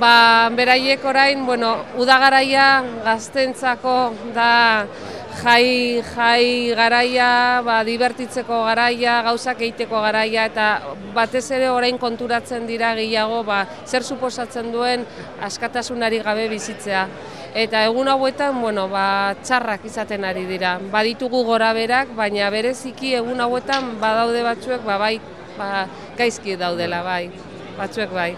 ba, beraiek orain, bueno, udagaraia gaztentzako da jai, jai garaia, ba, divertitzeko garaia, gauzak egiteko garaia, eta batez ere orain konturatzen dira gehiago, ba, zer suposatzen duen askatasunari gabe bizitzea. Eta egun hauetan, bueno, ba, txarrak izaten ari dira. Baditugu gora berak, baina bereziki egun hauetan badaude batzuek, ba, bai, ba, gaizki daudela, bai, batzuek bai.